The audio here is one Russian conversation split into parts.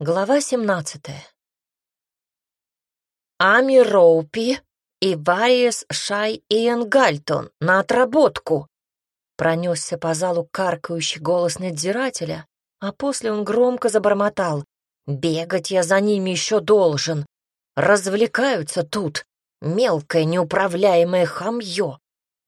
Глава 17. Ами Роупи и Вариес Шай Иэн Гальтон на отработку. Пронесся по залу каркающий голос надзирателя, а после он громко забормотал. «Бегать я за ними еще должен. Развлекаются тут. Мелкое неуправляемое хамье.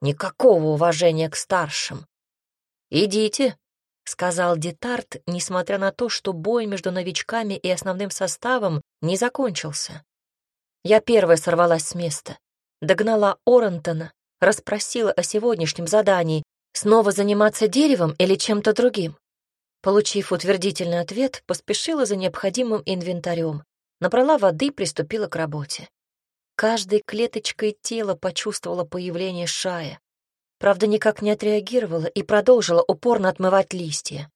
Никакого уважения к старшим. Идите, — сказал Детарт, несмотря на то, что бой между новичками и основным составом не закончился. Я первая сорвалась с места, догнала Орентона, расспросила о сегодняшнем задании, снова заниматься деревом или чем-то другим. Получив утвердительный ответ, поспешила за необходимым инвентарем, набрала воды и приступила к работе. Каждой клеточкой тела почувствовала появление Шая. Правда, никак не отреагировала и продолжила упорно отмывать листья.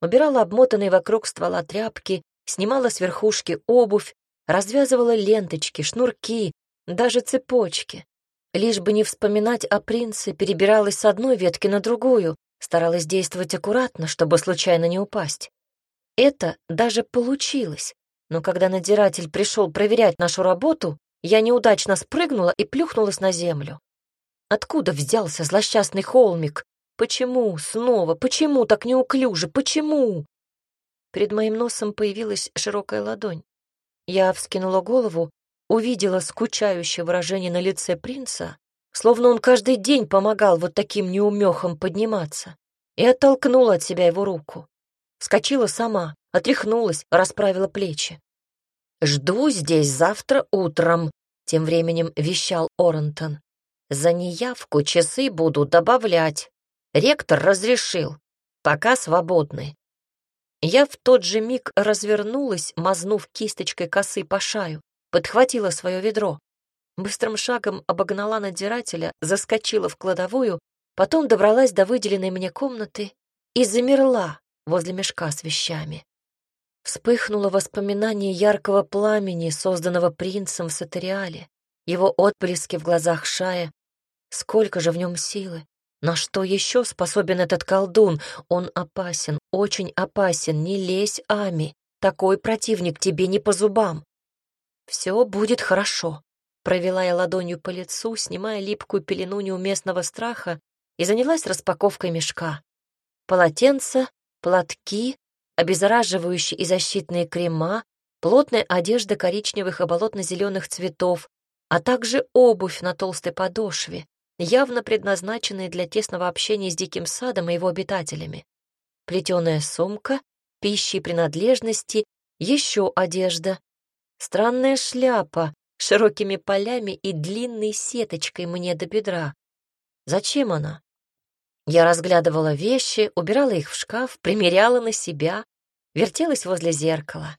Убирала обмотанные вокруг ствола тряпки, снимала с верхушки обувь, развязывала ленточки, шнурки, даже цепочки. Лишь бы не вспоминать о принце, перебиралась с одной ветки на другую, старалась действовать аккуратно, чтобы случайно не упасть. Это даже получилось, но когда надзиратель пришел проверять нашу работу, я неудачно спрыгнула и плюхнулась на землю. Откуда взялся злосчастный холмик? Почему снова? Почему так неуклюже? Почему? Перед моим носом появилась широкая ладонь. Я вскинула голову, увидела скучающее выражение на лице принца, словно он каждый день помогал вот таким неумехам подниматься, и оттолкнула от себя его руку. Вскочила сама, отряхнулась, расправила плечи. «Жду здесь завтра утром», — тем временем вещал Орентон. За неявку часы буду добавлять. Ректор разрешил. Пока свободны. Я в тот же миг развернулась, мазнув кисточкой косы по шаю, подхватила свое ведро. Быстрым шагом обогнала надзирателя, заскочила в кладовую, потом добралась до выделенной мне комнаты и замерла возле мешка с вещами. Вспыхнуло воспоминание яркого пламени, созданного принцем в Сатериале его отблески в глазах Шая. Сколько же в нем силы! На что еще способен этот колдун? Он опасен, очень опасен. Не лезь, Ами. Такой противник тебе не по зубам. Все будет хорошо. Провела я ладонью по лицу, снимая липкую пелену неуместного страха, и занялась распаковкой мешка. Полотенца, платки, обеззараживающие и защитные крема, плотная одежда коричневых и болотно-зеленых цветов, а также обувь на толстой подошве, явно предназначенная для тесного общения с диким садом и его обитателями. Плетеная сумка, пищи и принадлежности, еще одежда. Странная шляпа с широкими полями и длинной сеточкой мне до бедра. Зачем она? Я разглядывала вещи, убирала их в шкаф, примеряла на себя, вертелась возле зеркала.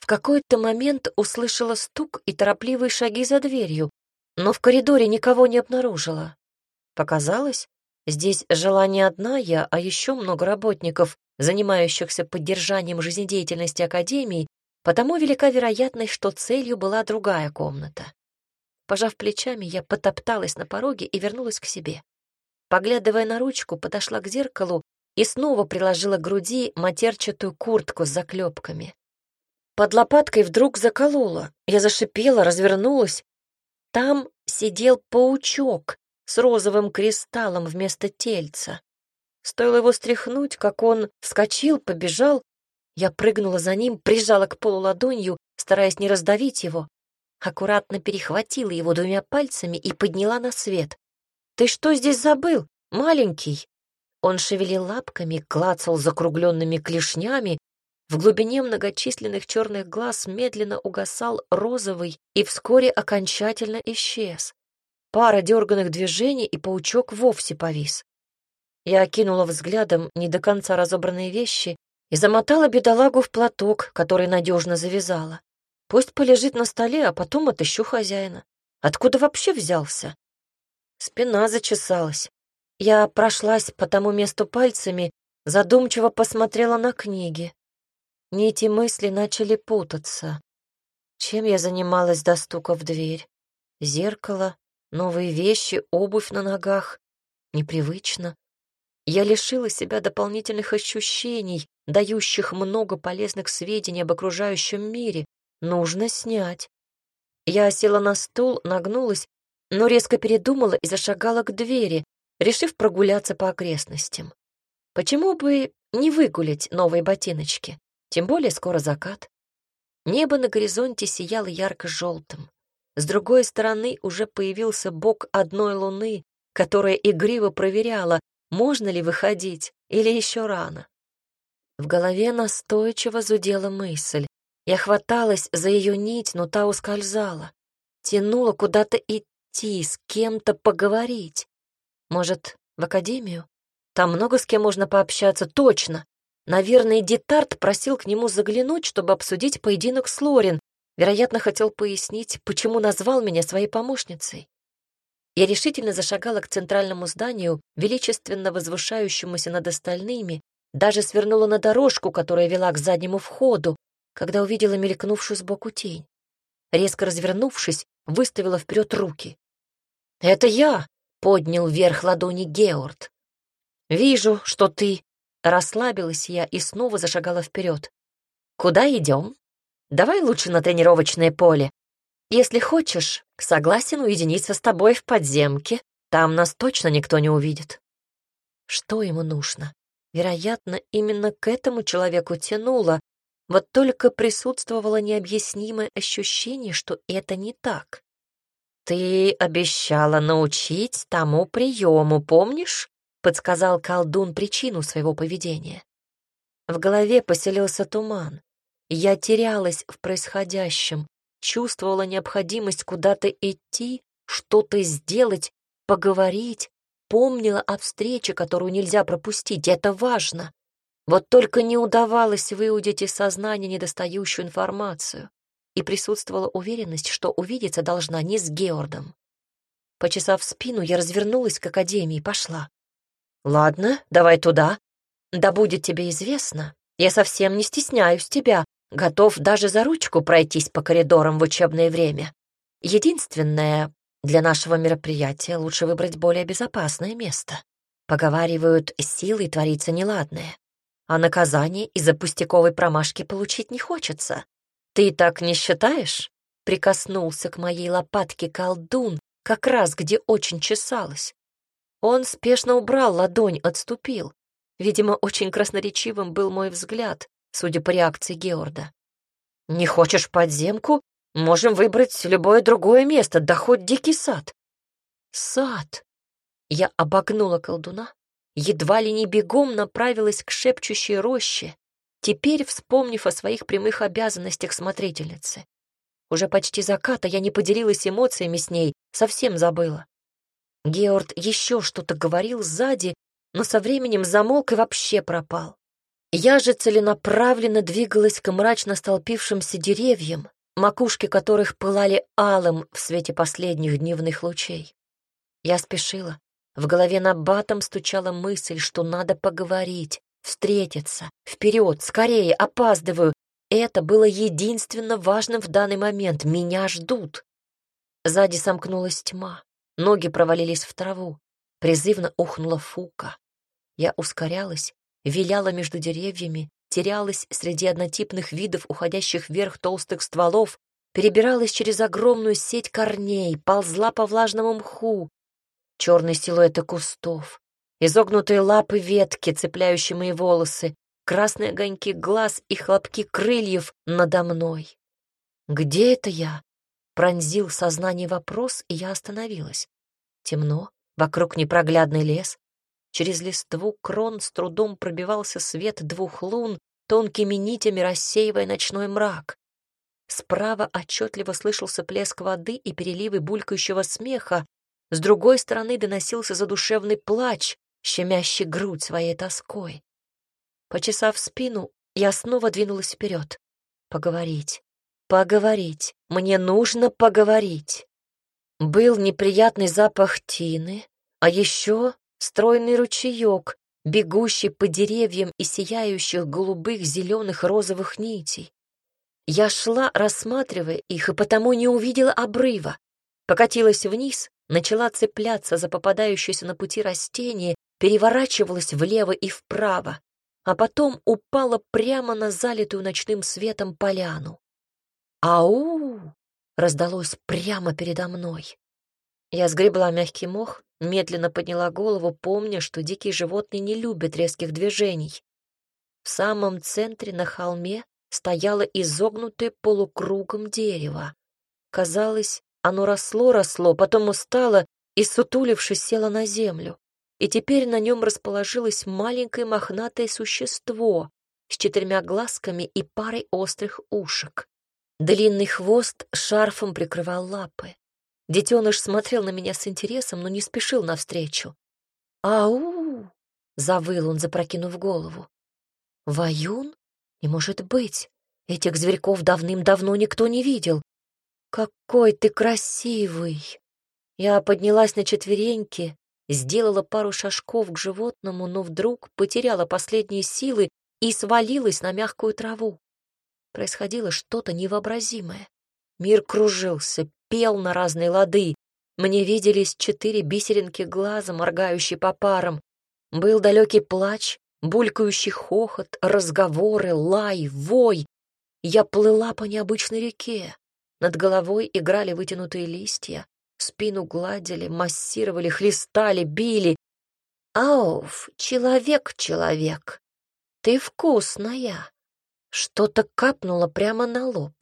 В какой-то момент услышала стук и торопливые шаги за дверью, но в коридоре никого не обнаружила. Показалось, здесь жила не одна я, а еще много работников, занимающихся поддержанием жизнедеятельности Академии, потому велика вероятность, что целью была другая комната. Пожав плечами, я потопталась на пороге и вернулась к себе. Поглядывая на ручку, подошла к зеркалу и снова приложила к груди матерчатую куртку с заклепками. Под лопаткой вдруг заколола. Я зашипела, развернулась. Там сидел паучок с розовым кристаллом вместо тельца. Стоило его стряхнуть, как он вскочил, побежал. Я прыгнула за ним, прижала к полу ладонью, стараясь не раздавить его. Аккуратно перехватила его двумя пальцами и подняла на свет. «Ты что здесь забыл, маленький?» Он шевелил лапками, клацал закругленными клешнями, в глубине многочисленных черных глаз медленно угасал розовый и вскоре окончательно исчез. Пара дерганных движений, и паучок вовсе повис. Я окинула взглядом не до конца разобранные вещи и замотала бедолагу в платок, который надежно завязала. Пусть полежит на столе, а потом отыщу хозяина. Откуда вообще взялся? Спина зачесалась. Я прошлась по тому месту пальцами, задумчиво посмотрела на книги. Нити мысли начали путаться. Чем я занималась до стука в дверь? Зеркало, новые вещи, обувь на ногах. Непривычно. Я лишила себя дополнительных ощущений, дающих много полезных сведений об окружающем мире. Нужно снять. Я села на стул, нагнулась, но резко передумала и зашагала к двери, решив прогуляться по окрестностям. Почему бы не выгулять новые ботиночки? Тем более скоро закат. Небо на горизонте сияло ярко-желтым. С другой стороны уже появился бок одной луны, которая игриво проверяла, можно ли выходить или еще рано. В голове настойчиво зудела мысль. Я хваталась за ее нить, но та ускользала. Тянула куда-то идти, с кем-то поговорить. Может, в академию? Там много с кем можно пообщаться, точно. Наверное, Детарт просил к нему заглянуть, чтобы обсудить поединок с Лорин. Вероятно, хотел пояснить, почему назвал меня своей помощницей. Я решительно зашагала к центральному зданию, величественно возвышающемуся над остальными, даже свернула на дорожку, которая вела к заднему входу, когда увидела мелькнувшую сбоку тень. Резко развернувшись, выставила вперед руки. «Это я!» — поднял вверх ладони Георд. «Вижу, что ты...» Расслабилась я и снова зашагала вперед. «Куда идем? Давай лучше на тренировочное поле. Если хочешь, согласен уединиться с тобой в подземке. Там нас точно никто не увидит». Что ему нужно? Вероятно, именно к этому человеку тянуло, вот только присутствовало необъяснимое ощущение, что это не так. «Ты обещала научить тому приему, помнишь?» — подсказал колдун причину своего поведения. В голове поселился туман. Я терялась в происходящем, чувствовала необходимость куда-то идти, что-то сделать, поговорить, помнила о встрече, которую нельзя пропустить, это важно. Вот только не удавалось выудить из сознания недостающую информацию, и присутствовала уверенность, что увидеться должна не с Геордом. Почесав спину, я развернулась к академии и пошла. «Ладно, давай туда. Да будет тебе известно, я совсем не стесняюсь тебя, готов даже за ручку пройтись по коридорам в учебное время. Единственное, для нашего мероприятия лучше выбрать более безопасное место. Поговаривают, силой творится неладное. А наказание из-за пустяковой промашки получить не хочется. Ты так не считаешь? Прикоснулся к моей лопатке колдун, как раз где очень чесалась. Он спешно убрал ладонь, отступил. Видимо, очень красноречивым был мой взгляд, судя по реакции Георда. «Не хочешь подземку? Можем выбрать любое другое место, да хоть дикий сад. Сад. Я обогнула колдуна, едва ли не бегом направилась к шепчущей роще, теперь вспомнив о своих прямых обязанностях смотрительницы. Уже почти заката я не поделилась эмоциями с ней, совсем забыла. Георг еще что-то говорил сзади, но со временем замолк и вообще пропал. Я же целенаправленно двигалась к мрачно столпившимся деревьям, макушки которых пылали алым в свете последних дневных лучей. Я спешила. В голове на батом стучала мысль, что надо поговорить, встретиться, вперед, скорее, опаздываю. Это было единственно важным в данный момент. Меня ждут. Сзади сомкнулась тьма. Ноги провалились в траву. Призывно ухнула фука. Я ускорялась, виляла между деревьями, терялась среди однотипных видов уходящих вверх толстых стволов, перебиралась через огромную сеть корней, ползла по влажному мху. Черные силуэты кустов, изогнутые лапы ветки, цепляющие мои волосы, красные огоньки глаз и хлопки крыльев надо мной. «Где это я?» Пронзил сознание вопрос, и я остановилась. Темно, вокруг непроглядный лес, Через листву крон с трудом пробивался свет двух лун, тонкими нитями рассеивая ночной мрак. Справа отчетливо слышался плеск воды и переливы булькающего смеха, с другой стороны доносился задушевный плач, щемящий грудь своей тоской. Почесав спину, я снова двинулась вперед. Поговорить, поговорить, мне нужно поговорить. Был неприятный запах тины, а еще стройный ручеек, бегущий по деревьям и сияющих голубых, зеленых, розовых нитей. Я шла, рассматривая их, и потому не увидела обрыва. Покатилась вниз, начала цепляться за попадающееся на пути растение, переворачивалась влево и вправо, а потом упала прямо на залитую ночным светом поляну. «Ау!» — раздалось прямо передо мной. Я сгребла мягкий мох, медленно подняла голову, помня, что дикие животные не любят резких движений. В самом центре на холме стояло изогнутое полукругом дерево. Казалось, оно росло-росло, потом устало и, сутулившись, село на землю. И теперь на нем расположилось маленькое мохнатое существо с четырьмя глазками и парой острых ушек. Длинный хвост шарфом прикрывал лапы. Детеныш смотрел на меня с интересом, но не спешил навстречу. «Ау!» — завыл он, запрокинув голову. «Ваюн? Не может быть! Этих зверьков давным-давно никто не видел. Какой ты красивый!» Я поднялась на четвереньки, сделала пару шажков к животному, но вдруг потеряла последние силы и свалилась на мягкую траву. Происходило что-то невообразимое. Мир кружился, пел на разные лады. Мне виделись четыре бисеринки глаза, моргающие по парам. Был далекий плач, булькающий хохот, разговоры, лай, вой. Я плыла по необычной реке. Над головой играли вытянутые листья, спину гладили, массировали, хлестали, били. «Ауф, человек, человек, ты вкусная!» Что-то капнуло прямо на лоб.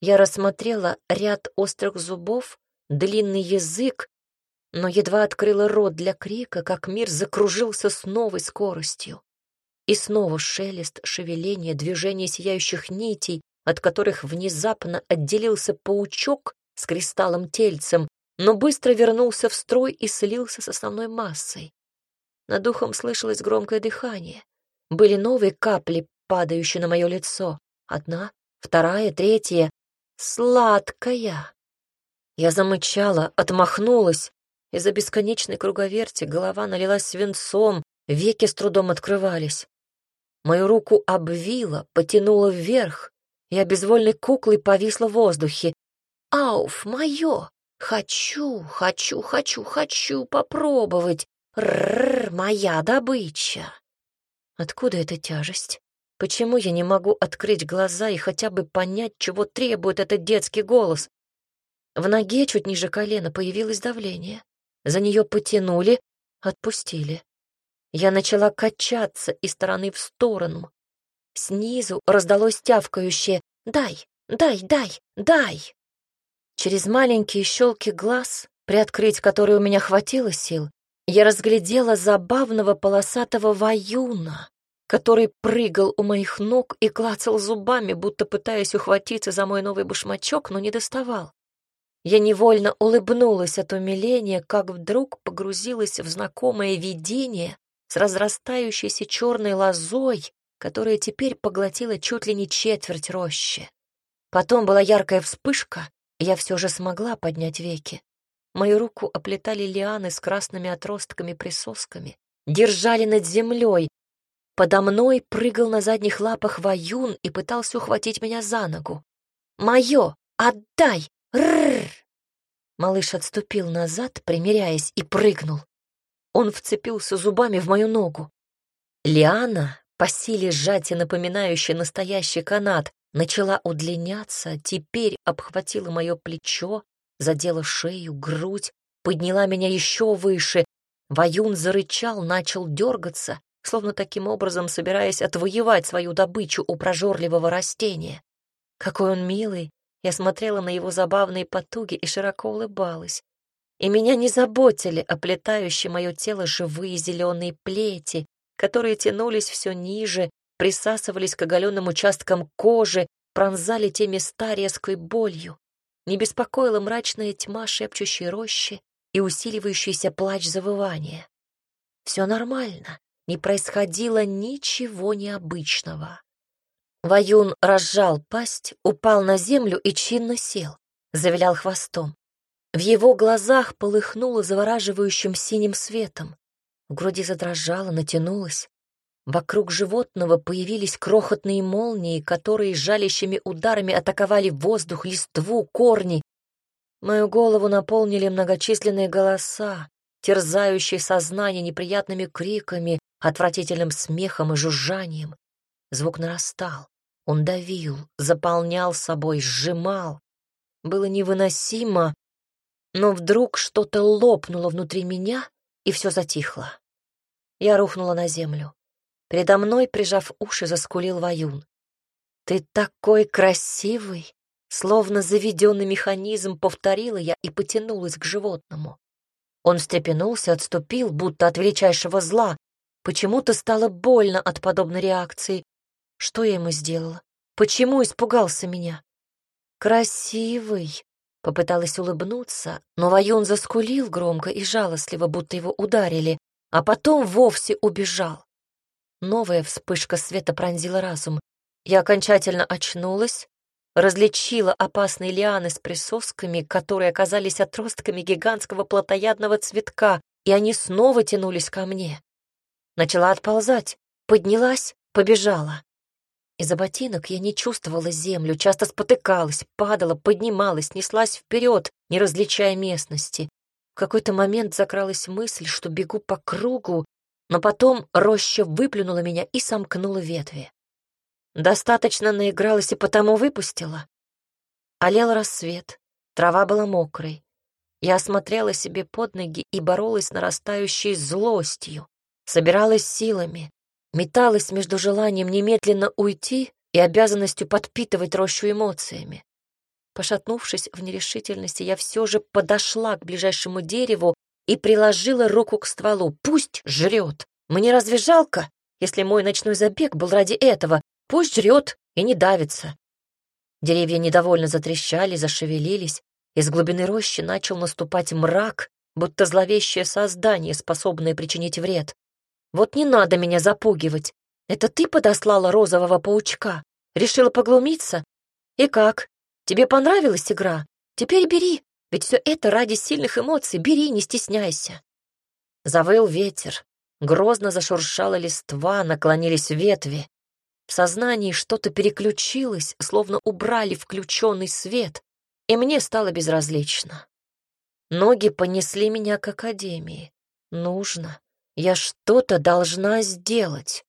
Я рассмотрела ряд острых зубов, длинный язык, но едва открыла рот для крика, как мир закружился с новой скоростью. И снова шелест, шевеление, движение сияющих нитей, от которых внезапно отделился паучок с кристаллом тельцем, но быстро вернулся в строй и слился с основной массой. Над духом слышалось громкое дыхание. Были новые капли, падающие на мое лицо. Одна, вторая, третья сладкая. Я замычала, отмахнулась. Из-за бесконечной круговерти голова налилась свинцом, веки с трудом открывались. Мою руку обвила, потянула вверх, и безвольной куклой повисла в воздухе. «Ауф, мое! Хочу, хочу, хочу, хочу попробовать! Рррр, моя добыча!» Откуда эта тяжесть? Почему я не могу открыть глаза и хотя бы понять, чего требует этот детский голос? В ноге чуть ниже колена появилось давление. За нее потянули, отпустили. Я начала качаться из стороны в сторону. Снизу раздалось тявкающее «Дай, дай, дай, дай!» Через маленькие щелки глаз, приоткрыть которые у меня хватило сил, я разглядела забавного полосатого ваюна, который прыгал у моих ног и клацал зубами, будто пытаясь ухватиться за мой новый башмачок, но не доставал. Я невольно улыбнулась от умиления, как вдруг погрузилась в знакомое видение с разрастающейся черной лозой, которая теперь поглотила чуть ли не четверть рощи. Потом была яркая вспышка, и я все же смогла поднять веки. Мою руку оплетали лианы с красными отростками-присосками, держали над землей, Подо мной прыгал на задних лапах воюн и пытался ухватить меня за ногу. «Мое! Отдай! Рррр!» Малыш отступил назад, примиряясь, и прыгнул. Он вцепился зубами в мою ногу. Лиана, по силе сжатия напоминающая настоящий канат, начала удлиняться, теперь обхватила мое плечо, задела шею, грудь, подняла меня еще выше. Воюн зарычал, начал дергаться, словно таким образом собираясь отвоевать свою добычу у прожорливого растения. Какой он милый! Я смотрела на его забавные потуги и широко улыбалась. И меня не заботили оплетающие мое тело живые зеленые плети, которые тянулись все ниже, присасывались к оголенным участкам кожи, пронзали те места резкой болью. Не беспокоила мрачная тьма шепчущей рощи и усиливающийся плач завывания. Все нормально не происходило ничего необычного. Ваюн разжал пасть, упал на землю и чинно сел, завилял хвостом. В его глазах полыхнуло завораживающим синим светом. В груди задрожало, натянулось. Вокруг животного появились крохотные молнии, которые жалящими ударами атаковали воздух, листву, корни. Мою голову наполнили многочисленные голоса, терзающий сознание неприятными криками, отвратительным смехом и жужжанием. Звук нарастал. Он давил, заполнял собой, сжимал. Было невыносимо, но вдруг что-то лопнуло внутри меня, и все затихло. Я рухнула на землю. Передо мной, прижав уши, заскулил Ваюн. «Ты такой красивый!» Словно заведенный механизм повторила я и потянулась к животному. Он встрепенулся, отступил, будто от величайшего зла. Почему-то стало больно от подобной реакции. Что я ему сделала? Почему испугался меня? «Красивый!» — попыталась улыбнуться, но Ваюн заскулил громко и жалостливо, будто его ударили, а потом вовсе убежал. Новая вспышка света пронзила разум. Я окончательно очнулась, различила опасные лианы с присосками, которые оказались отростками гигантского плотоядного цветка, и они снова тянулись ко мне. Начала отползать, поднялась, побежала. Из-за ботинок я не чувствовала землю, часто спотыкалась, падала, поднималась, неслась вперед, не различая местности. В какой-то момент закралась мысль, что бегу по кругу, но потом роща выплюнула меня и сомкнула ветви. Достаточно наигралась и потому выпустила. Олел рассвет, трава была мокрой. Я осмотрела себе под ноги и боролась нарастающей злостью, собиралась силами, металась между желанием немедленно уйти и обязанностью подпитывать рощу эмоциями. Пошатнувшись в нерешительности, я все же подошла к ближайшему дереву и приложила руку к стволу. Пусть жрет. Мне разве жалко, если мой ночной забег был ради этого, Пусть жрет и не давится. Деревья недовольно затрещали, зашевелились. Из глубины рощи начал наступать мрак, будто зловещее создание, способное причинить вред. Вот не надо меня запугивать. Это ты подослала розового паучка? Решила поглумиться? И как? Тебе понравилась игра? Теперь бери, ведь все это ради сильных эмоций. Бери, не стесняйся. Завыл ветер. Грозно зашуршала листва, наклонились ветви. В сознании что-то переключилось, словно убрали включенный свет, и мне стало безразлично. Ноги понесли меня к академии. Нужно. Я что-то должна сделать.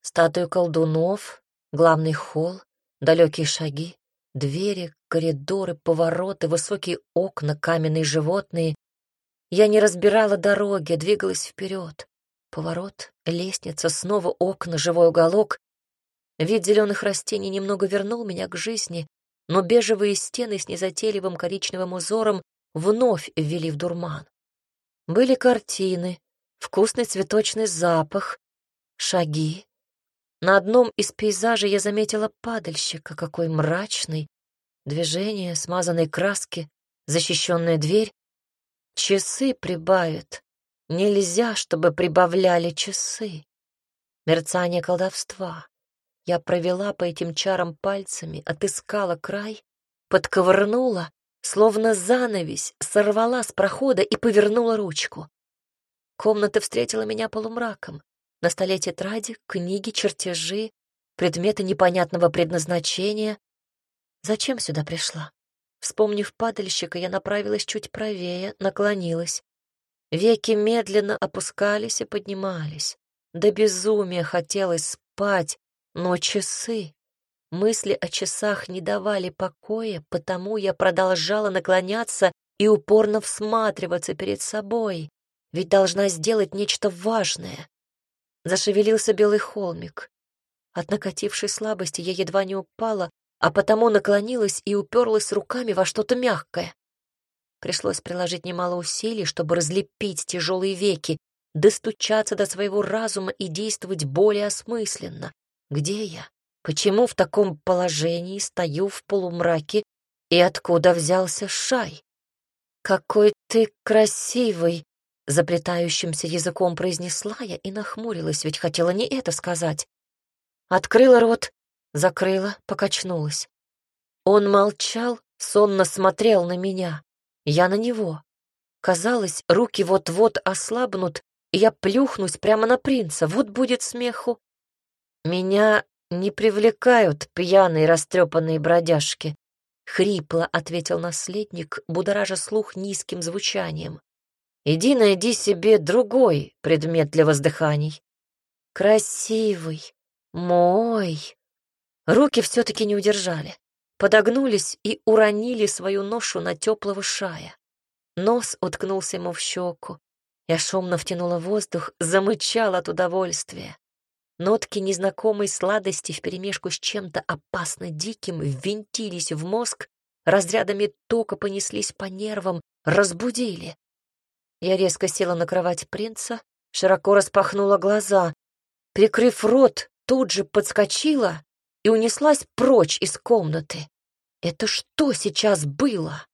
Статую колдунов, главный холл, далекие шаги, двери, коридоры, повороты, высокие окна, каменные животные. Я не разбирала дороги, двигалась вперед. Поворот, лестница, снова окна, живой уголок. Вид зеленых растений немного вернул меня к жизни, но бежевые стены с незатейливым коричневым узором вновь ввели в дурман. Были картины, вкусный цветочный запах, шаги. На одном из пейзажей я заметила падальщика, какой мрачный, движение, смазанной краски, защищенная дверь. Часы прибавят. Нельзя, чтобы прибавляли часы. Мерцание колдовства. Я провела по этим чарам пальцами, отыскала край, подковырнула, словно занавесь, сорвала с прохода и повернула ручку. Комната встретила меня полумраком. На столе тетради, книги, чертежи, предметы непонятного предназначения. Зачем сюда пришла? Вспомнив падальщика, я направилась чуть правее, наклонилась. Веки медленно опускались и поднимались. До безумия хотелось спать, но часы, мысли о часах не давали покоя, потому я продолжала наклоняться и упорно всматриваться перед собой, ведь должна сделать нечто важное. Зашевелился белый холмик. От накатившей слабости я едва не упала, а потому наклонилась и уперлась руками во что-то мягкое. Пришлось приложить немало усилий, чтобы разлепить тяжелые веки, достучаться до своего разума и действовать более осмысленно. Где я? Почему в таком положении стою в полумраке и откуда взялся Шай? Какой ты красивый, заплетающимся языком произнесла я и нахмурилась, ведь хотела не это сказать. Открыла рот, закрыла, покачнулась. Он молчал, сонно смотрел на меня, я на него. Казалось, руки вот-вот ослабнут, и я плюхнусь прямо на принца, вот будет смеху. «Меня не привлекают пьяные растрепанные бродяжки», — хрипло ответил наследник, будоража слух низким звучанием. Иди найди себе другой предмет для воздыханий. Красивый, мой. Руки все-таки не удержали. Подогнулись и уронили свою ношу на теплого шая. Нос уткнулся ему в щеку. Я шумно втянула воздух, замычала от удовольствия. Нотки незнакомой сладости вперемешку с чем-то опасно диким ввинтились в мозг, разрядами тока понеслись по нервам, разбудили. Я резко села на кровать принца, широко распахнула глаза. Прикрыв рот, тут же подскочила и унеслась прочь из комнаты. Это что сейчас было?